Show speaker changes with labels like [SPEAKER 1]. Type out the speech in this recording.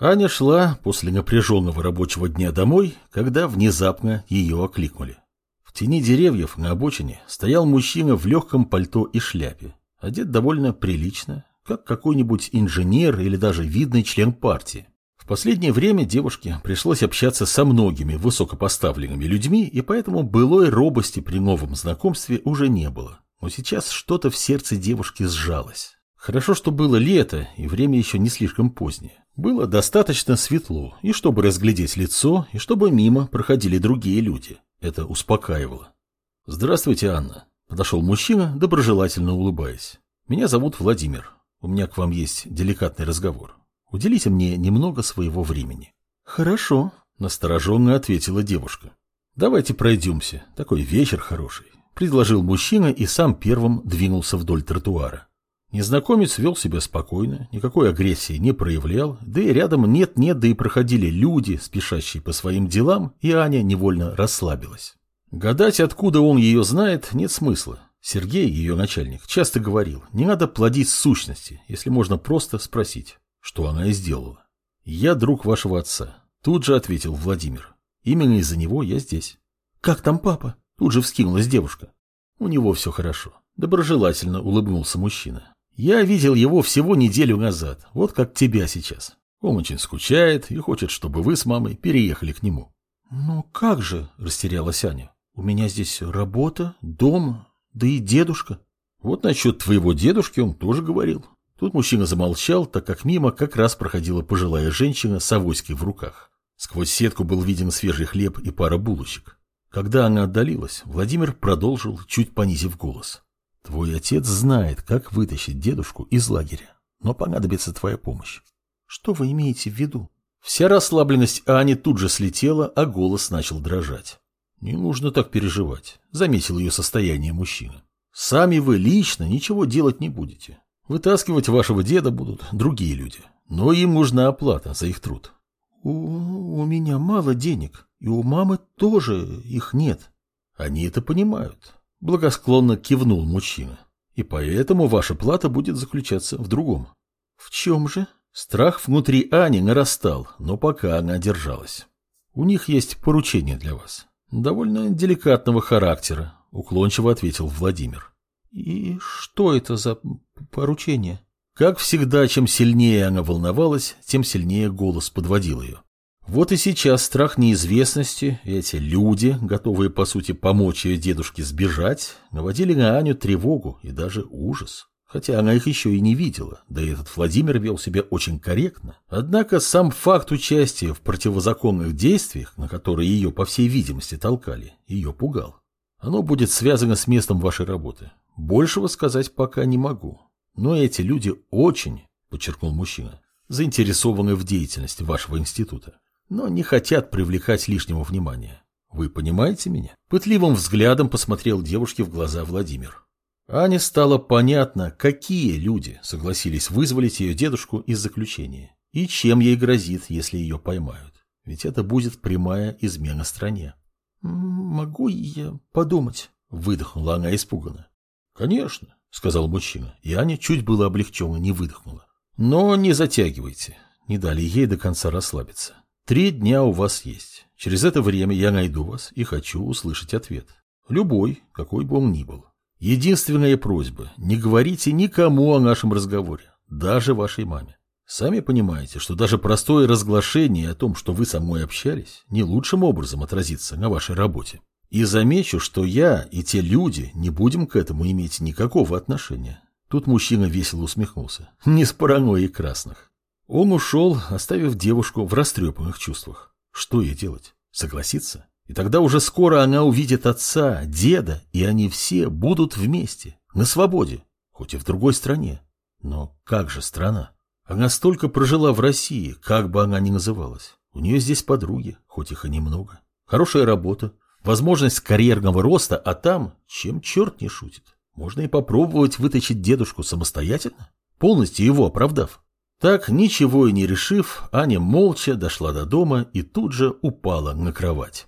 [SPEAKER 1] Аня шла после напряженного рабочего дня домой, когда внезапно ее окликнули. В тени деревьев на обочине стоял мужчина в легком пальто и шляпе, одет довольно прилично, как какой-нибудь инженер или даже видный член партии. В последнее время девушке пришлось общаться со многими высокопоставленными людьми, и поэтому былой робости при новом знакомстве уже не было. Но сейчас что-то в сердце девушки сжалось. Хорошо, что было лето, и время еще не слишком позднее. Было достаточно светло, и чтобы разглядеть лицо, и чтобы мимо проходили другие люди. Это успокаивало. «Здравствуйте, Анна», — подошел мужчина, доброжелательно улыбаясь. «Меня зовут Владимир. У меня к вам есть деликатный разговор. Уделите мне немного своего времени».
[SPEAKER 2] «Хорошо», — настороженно ответила девушка.
[SPEAKER 1] «Давайте пройдемся. Такой вечер хороший», — предложил мужчина и сам первым двинулся вдоль тротуара. Незнакомец вел себя спокойно, никакой агрессии не проявлял, да и рядом нет-нет, да и проходили люди, спешащие по своим делам, и Аня невольно расслабилась. Гадать, откуда он ее знает, нет смысла. Сергей, ее начальник, часто говорил, не надо плодить сущности, если можно просто спросить, что она и сделала. «Я друг вашего отца», — тут же ответил Владимир. «Именно из-за него я здесь».
[SPEAKER 2] «Как там папа?» — тут же вскинулась девушка.
[SPEAKER 1] «У него все хорошо», — доброжелательно улыбнулся мужчина. Я видел его всего неделю назад, вот как тебя сейчас. Он очень скучает и хочет, чтобы вы с мамой переехали к нему.
[SPEAKER 2] «Ну как же?» – растерялась Аня. «У меня здесь работа, дом, да и дедушка».
[SPEAKER 1] «Вот насчет твоего дедушки он тоже говорил». Тут мужчина замолчал, так как мимо как раз проходила пожилая женщина с авоськой в руках. Сквозь сетку был виден свежий хлеб и пара булочек. Когда она отдалилась, Владимир продолжил, чуть понизив голос. Твой отец знает, как вытащить дедушку из лагеря, но понадобится твоя помощь.
[SPEAKER 2] Что вы имеете в виду?
[SPEAKER 1] Вся расслабленность Ани тут же слетела, а голос начал дрожать. Не нужно так переживать, заметил ее состояние мужчина. Сами вы лично ничего делать не будете. Вытаскивать вашего деда будут другие люди, но им нужна оплата за их труд.
[SPEAKER 2] У, у меня мало денег, и у мамы тоже их нет.
[SPEAKER 1] Они это понимают. Благосклонно кивнул мужчина. И поэтому ваша плата будет заключаться в другом.
[SPEAKER 2] В чем же?
[SPEAKER 1] Страх внутри Ани нарастал, но пока она держалась. У них есть поручение для вас. Довольно деликатного характера, уклончиво ответил Владимир.
[SPEAKER 2] И что это за поручение?
[SPEAKER 1] Как всегда, чем сильнее она волновалась, тем сильнее голос подводил ее. Вот и сейчас страх неизвестности, эти люди, готовые по сути помочь ее дедушке сбежать, наводили на Аню тревогу и даже ужас. Хотя она их еще и не видела, да и этот Владимир вел себя очень корректно. Однако сам факт участия в противозаконных действиях, на которые ее, по всей видимости, толкали, ее пугал. Оно будет связано с местом вашей работы. Большего сказать пока не могу. Но эти люди очень, подчеркнул мужчина, заинтересованы в деятельности вашего института но не хотят привлекать лишнего внимания. Вы понимаете меня? Пытливым взглядом посмотрел девушке в глаза Владимир. Ане стало понятно, какие люди согласились вызволить ее дедушку из заключения и чем ей грозит, если ее поймают. Ведь это будет прямая измена стране.
[SPEAKER 2] «Могу я подумать?» — выдохнула она испуганно.
[SPEAKER 1] «Конечно», — сказал мужчина, и Аня чуть было облегченно не выдохнула. «Но не затягивайте», — не дали ей до конца расслабиться. Три дня у вас есть. Через это время я найду вас и хочу услышать ответ. Любой, какой бы он ни был. Единственная просьба – не говорите никому о нашем разговоре, даже вашей маме. Сами понимаете, что даже простое разглашение о том, что вы со мной общались, не лучшим образом отразится на вашей работе. И замечу, что я и те люди не будем к этому иметь никакого отношения. Тут мужчина весело усмехнулся. Не с паранойей красных. Он ушел, оставив девушку в растрепанных чувствах. Что ей делать? Согласиться? И тогда уже скоро она увидит отца, деда, и они все будут вместе, на свободе, хоть и в другой стране. Но как же страна? Она столько прожила в России, как бы она ни называлась. У нее здесь подруги, хоть их и немного. Хорошая работа, возможность карьерного роста, а там, чем черт не шутит, можно и попробовать вытащить дедушку самостоятельно, полностью его оправдав. Так, ничего и не решив, Аня молча дошла до дома и тут же упала на кровать.